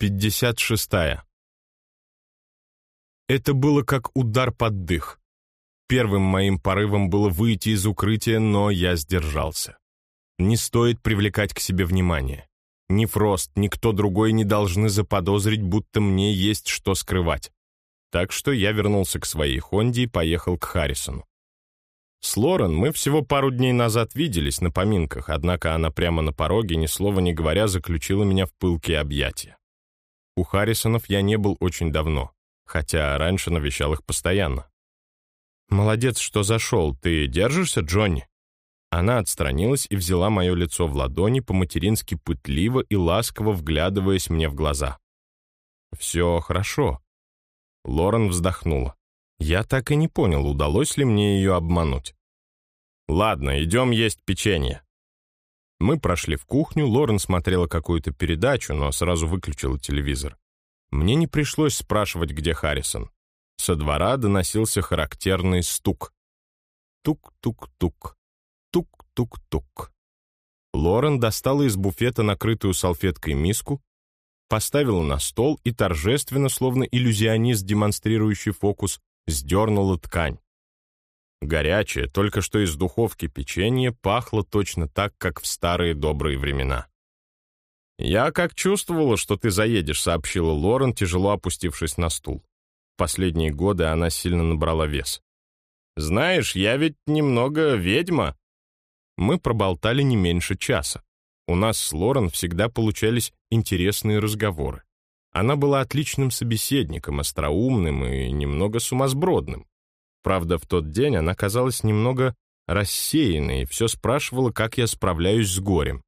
56. -я. Это было как удар под дых. Первым моим порывом было выйти из укрытия, но я сдержался. Не стоит привлекать к себе внимание. Ни Фрост, ни кто другой не должны заподозрить, будто мне есть что скрывать. Так что я вернулся к своей Хонде и поехал к Харрисону. С Лорен мы всего пару дней назад виделись на поминках, однако она прямо на пороге, ни слова не говоря, заключила меня в пылкие объятия. У Харрисонов я не был очень давно хотя раньше навещал их постоянно. «Молодец, что зашел. Ты держишься, Джонни?» Она отстранилась и взяла мое лицо в ладони, по-матерински пытливо и ласково вглядываясь мне в глаза. «Все хорошо». Лорен вздохнула. Я так и не понял, удалось ли мне ее обмануть. «Ладно, идем есть печенье». Мы прошли в кухню, Лорен смотрела какую-то передачу, но сразу выключила телевизор. Мне не пришлось спрашивать, где Харрисон. Со двора доносился характерный стук. Тук-тук-тук. Тук-тук-тук. Лорен достала из буфета накрытую салфеткой миску, поставила на стол и торжественно, словно иллюзионист, демонстрирующий фокус, сдернула ткань. Горячее, только что из духовки печенье пахло точно так, как в старые добрые времена. «Я как чувствовала, что ты заедешь», — сообщила Лорен, тяжело опустившись на стул. Последние годы она сильно набрала вес. «Знаешь, я ведь немного ведьма». Мы проболтали не меньше часа. У нас с Лорен всегда получались интересные разговоры. Она была отличным собеседником, остроумным и немного сумасбродным. Правда, в тот день она казалась немного рассеянной и все спрашивала, как я справляюсь с горем.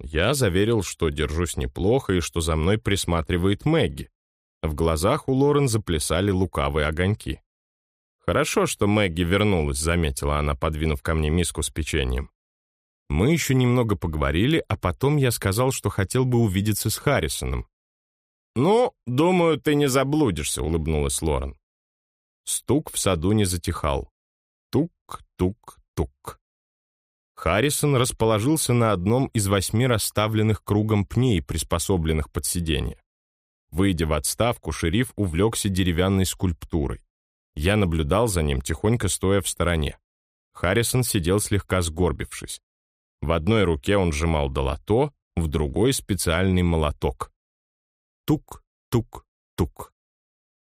Я заверил, что держусь неплохо и что за мной присматривает Мэгги. В глазах у Лорен заплясали лукавые огоньки. «Хорошо, что Мэгги вернулась», — заметила она, подвинув ко мне миску с печеньем. Мы еще немного поговорили, а потом я сказал, что хотел бы увидеться с Харрисоном. «Ну, думаю, ты не заблудишься», — улыбнулась Лорен. Стук в саду не затихал. Тук-тук-тук. Харрисон расположился на одном из восьми расставленных кругом пней, приспособленных под сиденье. Выйдя в отставку, шериф увлекся деревянной скульптурой. Я наблюдал за ним, тихонько стоя в стороне. Харрисон сидел слегка сгорбившись. В одной руке он сжимал долото, в другой — специальный молоток. Тук, тук, тук.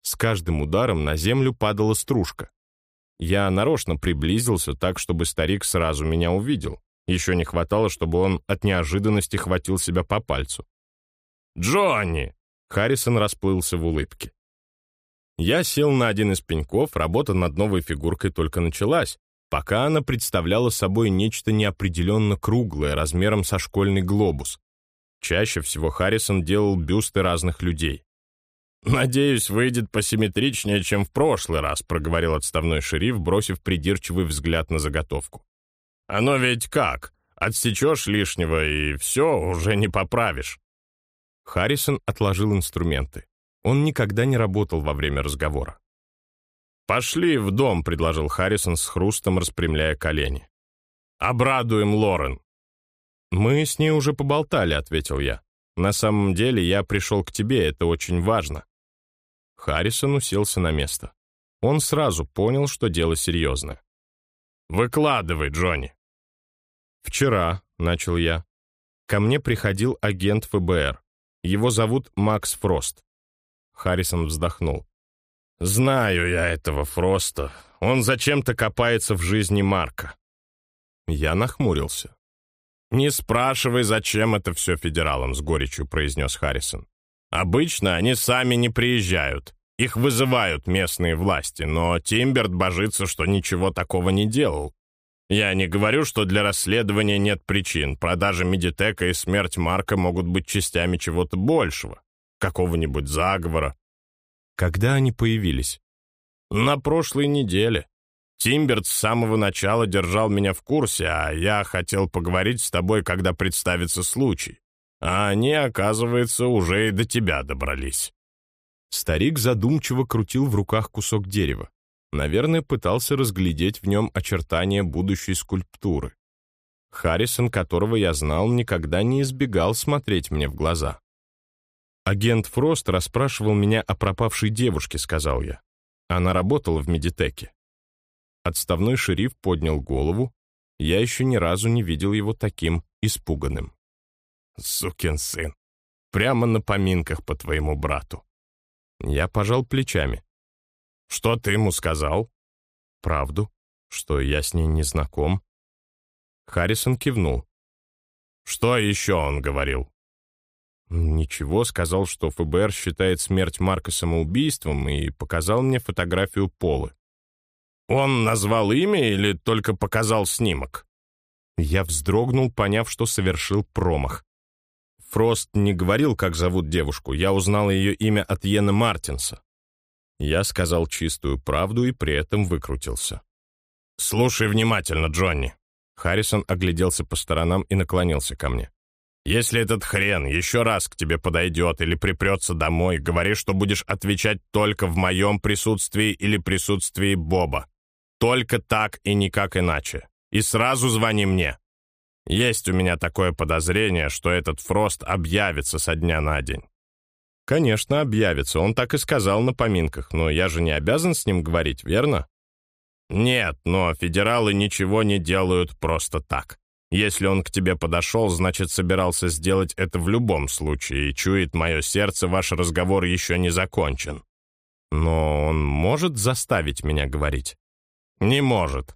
С каждым ударом на землю падала стружка. Я нарочно приблизился так, чтобы старик сразу меня увидел. Еще не хватало, чтобы он от неожиданности хватил себя по пальцу. «Джонни!» — Харрисон расплылся в улыбке. Я сел на один из пеньков, работа над новой фигуркой только началась, пока она представляла собой нечто неопределенно круглое, размером со школьный глобус. Чаще всего Харрисон делал бюсты разных людей. «Надеюсь, выйдет посимметричнее, чем в прошлый раз», проговорил отставной шериф, бросив придирчивый взгляд на заготовку. «Оно ведь как? Отсечешь лишнего, и все, уже не поправишь». Харрисон отложил инструменты. Он никогда не работал во время разговора. «Пошли в дом», — предложил Харрисон с хрустом, распрямляя колени. «Обрадуем Лорен». «Мы с ней уже поболтали», — ответил я. «На самом деле я пришел к тебе, это очень важно». Харрисон уселся на место. Он сразу понял, что дело серьезное. «Выкладывай, Джонни». «Вчера», — начал я, — «ко мне приходил агент ФБР. Его зовут Макс Фрост». Харрисон вздохнул. «Знаю я этого Фроста. Он зачем-то копается в жизни Марка». Я нахмурился. «Не спрашивай, зачем это все федералам», — с горечью произнес Харрисон. Обычно они сами не приезжают. Их вызывают местные власти, но Тимберт божится, что ничего такого не делал. Я не говорю, что для расследования нет причин. Продажа Медитека и смерть Марка могут быть частями чего-то большего. Какого-нибудь заговора. Когда они появились? На прошлой неделе. Тимберт с самого начала держал меня в курсе, а я хотел поговорить с тобой, когда представится случай а они, оказывается, уже и до тебя добрались». Старик задумчиво крутил в руках кусок дерева. Наверное, пытался разглядеть в нем очертания будущей скульптуры. Харрисон, которого я знал, никогда не избегал смотреть мне в глаза. «О «Агент Фрост расспрашивал меня о пропавшей девушке», — сказал я. Она работала в медитеке. Отставной шериф поднял голову. Я еще ни разу не видел его таким испуганным. «Сукин сын! Прямо на поминках по твоему брату!» Я пожал плечами. «Что ты ему сказал?» «Правду, что я с ней не знаком». Харрисон кивнул. «Что еще он говорил?» Ничего, сказал, что ФБР считает смерть Марка самоубийством и показал мне фотографию Полы. Он назвал имя или только показал снимок? Я вздрогнул, поняв, что совершил промах. Фрост не говорил, как зовут девушку, я узнал ее имя от Йена Мартинса. Я сказал чистую правду и при этом выкрутился. «Слушай внимательно, Джонни». Харрисон огляделся по сторонам и наклонился ко мне. Если этот хрен еще раз к тебе подойдет или припрется домой, говори, что будешь отвечать только в моем присутствии или присутствии Боба. Только так и никак иначе. И сразу звони мне. Есть у меня такое подозрение, что этот Фрост объявится со дня на день. Конечно, объявится, он так и сказал на поминках, но я же не обязан с ним говорить, верно? Нет, но федералы ничего не делают просто так. Если он к тебе подошел, значит, собирался сделать это в любом случае, и чует мое сердце, ваш разговор еще не закончен. Но он может заставить меня говорить? Не может.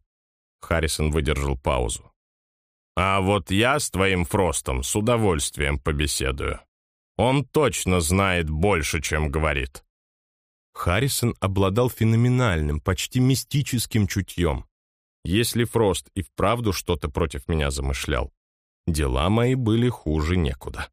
Харрисон выдержал паузу. А вот я с твоим Фростом с удовольствием побеседую. Он точно знает больше, чем говорит. Харрисон обладал феноменальным, почти мистическим чутьем. Если Фрост и вправду что-то против меня замышлял, дела мои были хуже некуда.